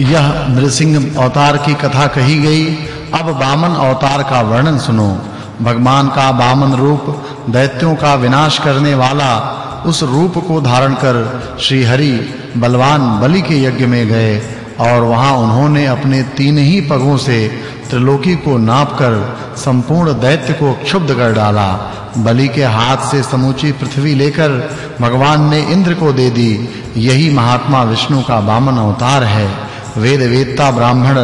यह नृसिंह अवतार की कथा कही गई। अब वामन अवतार का वर्णन सुनो। भगवान का वामन रूप, दैत्यों का विनाश करने वाला, उस रूप को धारण कर श्री हरि बलवान बलि के यज्ञ में गए और वहाँ उन्होंने अपने तीन ही पगों से त्रिलोकी को नापकर संपूर्ण दैत्य को क्षुब्ध कर डाला। बलि के हाथ से समूची पृथ्वी लेकर भगवान ने इंद्र को दे दी। यही महात्मा विष्णु का वामन अवतार है। वेद वेदता ब्राह्मण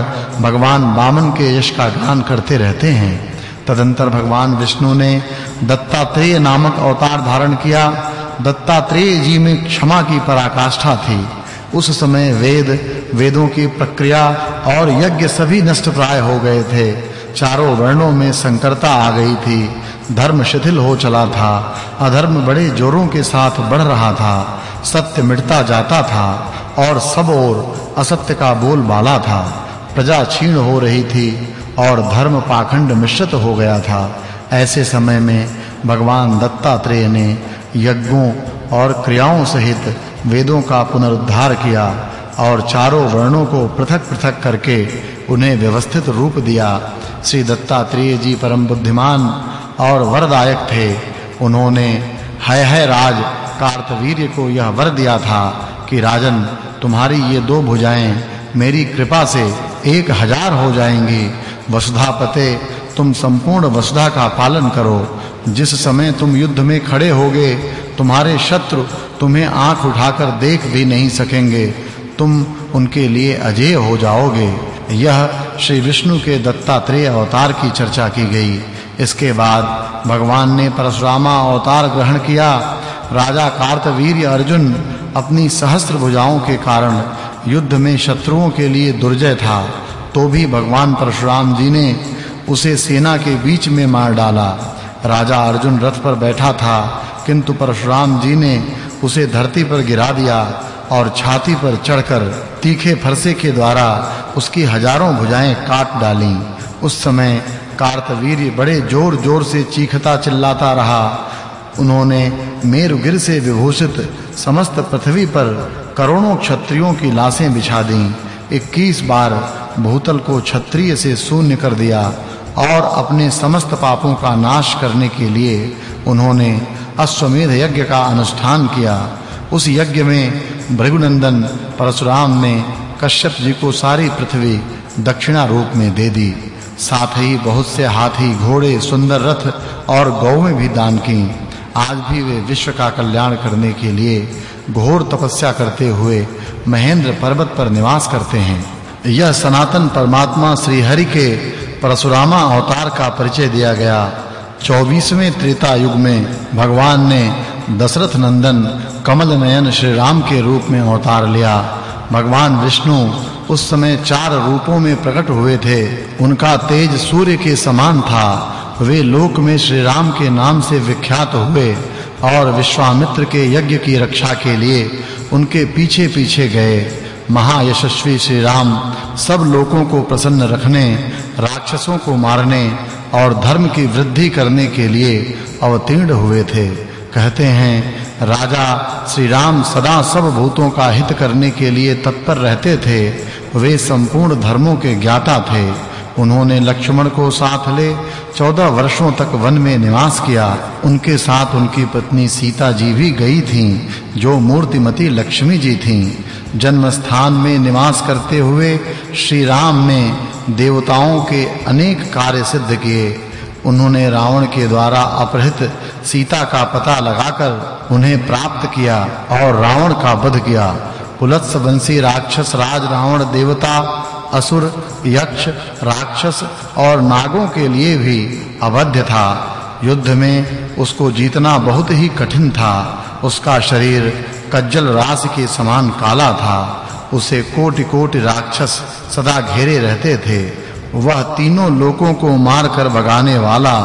भगवान वामन के यश का गान करते रहते हैं। तदंतर भगवान विष्णु ने दत्तात्रेय नामक अवतार धारण किया। दत्तात्रेय जी में क्षमा की पराकाष्ठा थी। उस समय वेद, वेदों की प्रक्रिया और यज्ञ सभी नष्ट प्राय हो गए थे। चारों वर्णों में संकरता आ गई थी। धर्म शिथिल हो चला था। अधर्म बड़े जोरों के साथ बढ़ रहा था। सत्य मिटता जाता था। और सब ओर असत्य का बोलबाला था। प्रजा क्षीण हो रही थी और धर्म पाखंड मिश्रित हो गया था। ऐसे समय में भगवान दत्तात्रेय ने यज्ञों और क्रियाओं सहित वेदों का पुनरुद्धार किया और चारों वर्णों को पृथक-पृथक करके उन्हें व्यवस्थित रूप दिया। श्री दत्तात्रेय जी परम बुद्धिमान और वरदायक थे। उन्होंने हय हय राज, कार्तवीर्य को यह वर दिया था कि राजन तुम्हारी ये दो भुजाएँ मेरी कृपा से एक हज़ार हो जाएँगी। वसुधापते, तुम संपूर्ण वसुधा का पालन करो। जिस समय तुम युद्ध में खड़े होगे, तुम्हारे शत्रु तुम्हें आँख उठाकर देख भी नहीं सकेंगे। तुम उनके लिए अजय हो जाओगे। यह श्री विष्णु के दत्तात्रेय अवतार की चर्चा की गई। इसके बाद भगवान ने परशुरामा अवतार ग्रहण किया। राजा कार्तवीर्य अर्जुन अपनी सहस्त्र भुजाओं के कारण युद्ध में शत्रुओं के लिए दुर्जय था तो भी भगवान परशुराम जी ने उसे सेना के बीच में मार डाला। राजा अर्जुन रथ पर बैठा था, किंतु परशुराम जी ने उसे धरती पर गिरा दिया और छाती पर चढ़कर तीखे फरसे के द्वारा उसकी हज़ारों भुजाएँ काट डालीं। उस समय कार्तवीर्य बड़े जोर-जोर से चीखता चिल्लाता रहा। उन्होंने मेरुगिर से विभूषित समस्त पृथ्वी पर करोड़ों क्षत्रियों की लाशें बिछा दी। 21 बार भूतल को क्षत्रिय से शून्य कर दिया और अपने समस्त पापों का नाश करने के लिए उन्होंने अश्वमेध यज्ञ का अनुष्ठान किया। उस यज्ञ में भृगुनंदन परशुराम ने कश्यप जी को सारी पृथ्वी दक्षिणा रूप में दे दी। साथ ही बहुत से हाथी, घोड़े, सुंदर रथ और गौएँ भी दान की। आज भी वे विश्व का कल्याण करने के लिए घोर तपस्या करते हुए महेंद्र पर्वत पर निवास करते हैं। यह सनातन परमात्मा श्री हरि के परशुरामा अवतार का परिचय दिया गया। 24वें त्रेता युग में भगवान ने दशरथ नंदन कमल नयन श्री राम के रूप में अवतार लिया। भगवान विष्णु उस समय चार रूपों में प्रकट हुए थे। उनका तेज सूर्य के समान था। वे लोक में श्री राम के नाम से विख्यात हुए और विश्वामित्र के यज्ञ की रक्षा के लिए उनके पीछे-पीछे गए। महायशस्वी श्री राम सब लोगों को प्रसन्न रखने, राक्षसों को मारने और धर्म की वृद्धि करने के लिए अवतीर्ण हुए थे। कहते हैं, राजा श्री राम सदा सब भूतों का हित करने के लिए तत्पर रहते थे। वे संपूर्ण धर्मों के ज्ञाता थे। उन्होंने लक्ष्मण को साथ ले 14 वर्षों तक वन में निवास किया, उनके साथ उनकी पत्नी सीता जी भी गई थीं, जो मूर्तिमती लक्ष्मी जी थीं। जन्म स्थान में निवास करते हुए श्री राम ने देवताओं के अनेक कार्य सिद्ध किए। उन्होंने रावण के द्वारा अपहृत सीता का पता लगाकर उन्हें प्राप्त किया और रावण का वध किया। पुलत्स वंशी राक्षस राज रावण देवता असुर, यक्ष, राक्षस और नागों के लिए भी अवध्य था। युद्ध में उसको जीतना बहुत ही कठिन था। उसका शरीर कज्जल रास के समान काला था। उसे कोटि-कोटि राक्षस सदा घेरे रहते थे। वह तीनों लोगों को मारकर भगाने वाला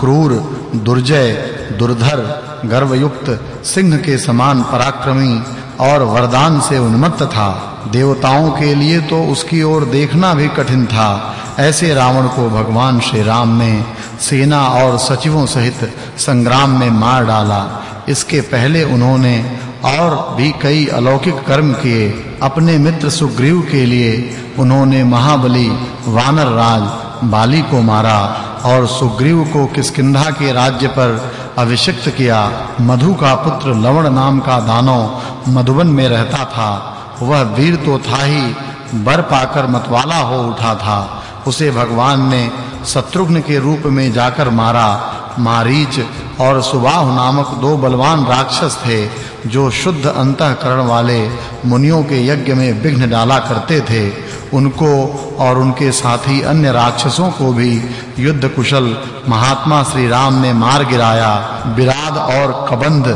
क्रूर, दुर्जय, दुर्धर, गर्वयुक्त सिंह के समान पराक्रमी और वरदान से उन्मत्त था। देवताओं के लिए तो उसकी ओर देखना भी कठिन था। ऐसे रावण को भगवान श्री राम ने सेना और सचिवों सहित संग्राम में मार डाला। इसके पहले उन्होंने और भी कई अलौकिक कर्म किए। अपने मित्र सुग्रीव के लिए उन्होंने महाबली वानर राज बाली को मारा और सुग्रीव को किष्किंधा के राज्य पर अभिषिक्त किया। मधु का पुत्र लवण नाम का दानव मधुवन में रहता था। वह वीर तो था ही, बर पाकर मतवाला हो उठा था। उसे भगवान ने शत्रुघ्न के रूप में जाकर मारा। मारीच और सुबाह नामक दो बलवान राक्षस थे, जो शुद्ध अंतःकरण वाले मुनियों के यज्ञ में विघ्न डाला करते थे। उनको और उनके साथी अन्य राक्षसों को भी युद्ध कुशल महात्मा श्री राम ने मार गिराया। विराद और कबंध,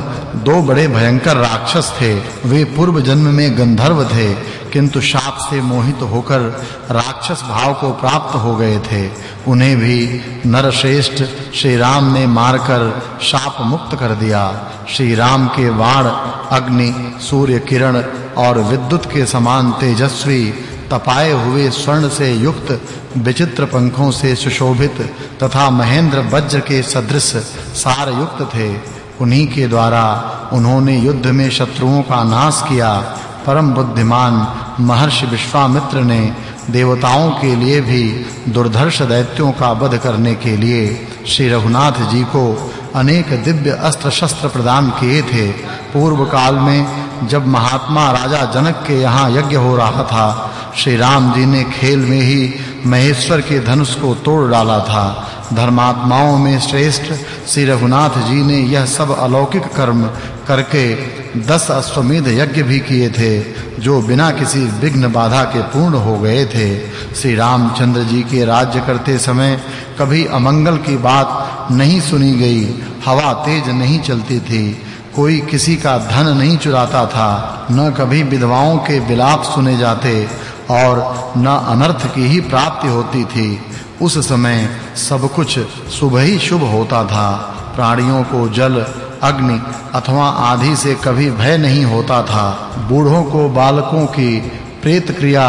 दो बड़े भयंकर राक्षस थे। वे पूर्व जन्म में गंधर्व थे, किंतु शाप से मोहित होकर राक्षस भाव को प्राप्त हो गए थे। उन्हें भी नरश्रेष्ठ श्री राम ने मारकर शाप मुक्त कर दिया। श्री राम के बाण, अग्नि, सूर्य किरण और विद्युत के समान तेजस्वी तपाए हुए स्वर्ण से युक्त, विचित्र पंखों से सुशोभित, तथा महेंद्र वज्र के सदृश सार युक्त थे। उन्हीं के द्वारा उन्होंने युद्ध में शत्रुओं का नाश किया। परम बुद्धिमान महर्षि विश्वामित्र ने देवताओं के लिए भी दुर्धर्ष दैत्यों का वध करने के लिए श्री रघुनाथ जी को अनेक दिव्य अस्त्र शस्त्र प्रदान किए थे। पूर्व काल में जब महात्मा राजा जनक के यहाँ यज्ञ हो रहा था श्री राम जी ने खेल में ही महेश्वर के धनुष को तोड़ डाला था। धर्मात्माओं में श्रेष्ठ श्री रघुनाथ जी ने यह सब अलौकिक कर्म करके दस अश्वमेध यज्ञ भी किए थे, जो बिना किसी विघ्न बाधा के पूर्ण हो गए थे। श्री रामचंद्र जी के राज्य करते समय कभी अमंगल की बात नहीं सुनी गई, हवा तेज नहीं चलती थी, कोई किसी का धन नहीं चुराता था, न कभी विधवाओं के विलाप सुने जाते और न अनर्थ की ही प्राप्ति होती थी। उस समय सब कुछ शुभ ही शुभ होता था। प्राणियों को जल, अग्नि अथवा आदि से कभी भय नहीं होता था। बूढ़ों को बालकों की प्रेत क्रिया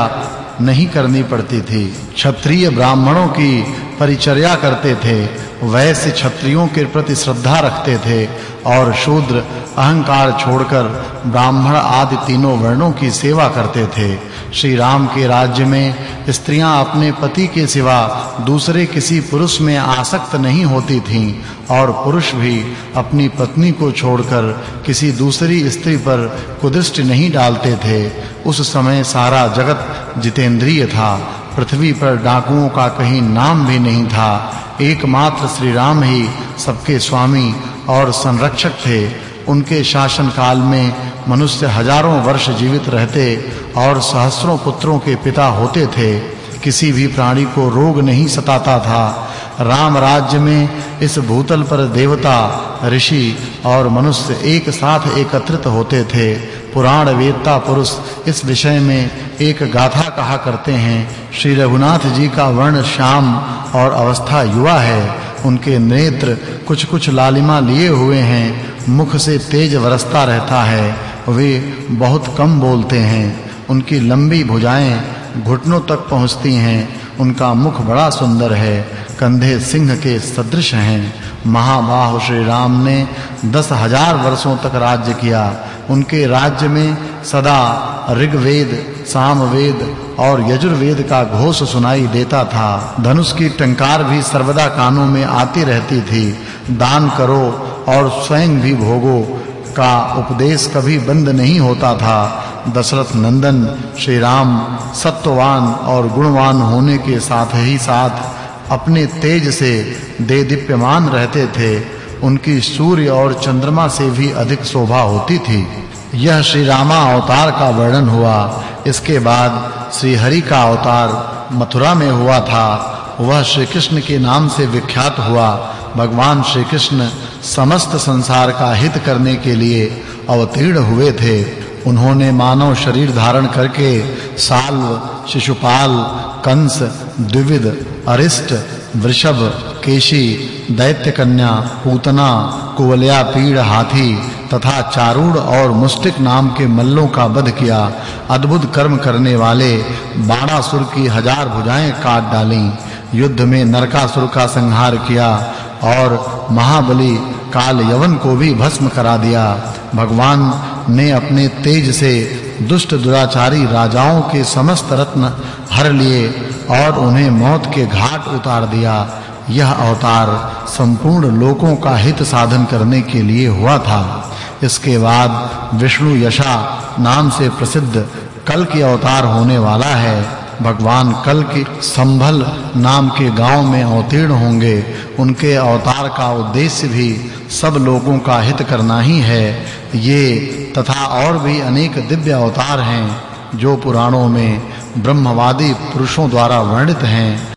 नहीं करनी पड़ती थी। क्षत्रिय ब्राह्मणों की परिचर्या करते थे। वैसे क्षत्रियों के प्रति श्रद्धा रखते थे और शूद्र अहंकार छोड़कर ब्राह्मण आदि तीनों वर्णों की सेवा करते थे। श्री राम के राज्य में स्त्रियाँ अपने पति के सिवा दूसरे किसी पुरुष में आसक्त नहीं होती थीं, और पुरुष भी अपनी पत्नी को छोड़कर किसी दूसरी स्त्री पर कुदृष्टि नहीं डालते थे। उस समय सारा जगत जितेंद्रिय था। पृथ्वी पर डाकुओं का कहीं नाम भी नहीं था। एकमात्र श्री राम ही सबके स्वामी और संरक्षक थे। उनके शासन काल में मनुष्य हज़ारों वर्ष जीवित रहते और सहस्त्रों पुत्रों के पिता होते थे, किसी भी प्राणी को रोग नहीं सताता था। राम राज्य में इस भूतल पर देवता, ऋषि और मनुष्य एक साथ एकत्रित होते थे। पुराण वेदता पुरुष इस विषय में एक गाथा कहा करते हैं, श्री रघुनाथ जी का वर्ण श्याम और अवस्था युवा है। उनके नेत्र कुछ-कुछ लालिमा लिए हुए हैं। मुख से तेज बरसता रहता है। वे बहुत कम बोलते हैं, उनकी लंबी भुजाएँ घुटनों तक पहुँचती हैं, उनका मुख बड़ा सुंदर है, कंधे सिंह के सदृश हैं। महाबाहु श्री राम ने दस हज़ार वर्षों तक राज्य किया। उनके राज्य में सदा ऋग्वेद, सामवेद और यजुर्वेद का घोष सुनाई देता था। धनुष की टंकार भी सर्वदा कानों में आती रहती थी। दान करो और स्वयं भी भोगो। का उपदेश कभी बंद नहीं होता था। दशरथ नंदन श्री राम सत्ववान और गुणवान होने के साथ ही साथ अपने तेज से दे दीप्यमान रहते थे। उनकी सूर्य और चंद्रमा से भी अधिक शोभा होती थी। यह श्री रामा अवतार का वर्णन हुआ। इसके बाद श्री हरि का अवतार मथुरा में हुआ था। वह श्री कृष्ण के नाम से विख्यात हुआ। भगवान श्री कृष्ण समस्त संसार का हित करने के लिए अवतीर्ण हुए थे। उन्होंने मानव शरीर धारण करके साल्व शिशुपाल, कंस द्विविद अरिष्ट, वृषभ, केशी दैत्य कन्या पूतना, कुवलया, पीड़, हाथी तथा चारूढ़ और मुष्टिक नाम के मल्लों का वध किया। अद्भुत कर्म करने वाले बाणासुर की हज़ार भुजाएँ काट डालीं। युद्ध में नरकासुर का संहार किया। और महाबली काल यवन को भी भस्म करा दिया। भगवान ने अपने तेज से दुष्ट दुराचारी राजाओं के समस्त रत्न हर लिए और उन्हें मौत के घाट उतार दिया। यह अवतार संपूर्ण लोकों का हित साधन करने के लिए हुआ था। इसके बाद विष्णु यशा नाम से प्रसिद्ध कल के अवतार होने वाला है। भगवान कल के संभल नाम के गाँव में अवतीर्ण होंगे। उनके अवतार का उद्देश्य भी सब लोगों का हित करना ही है। ये तथा और भी अनेक दिव्य अवतार हैं, जो पुराणों में ब्रह्मवादी पुरुषों द्वारा वर्णित हैं।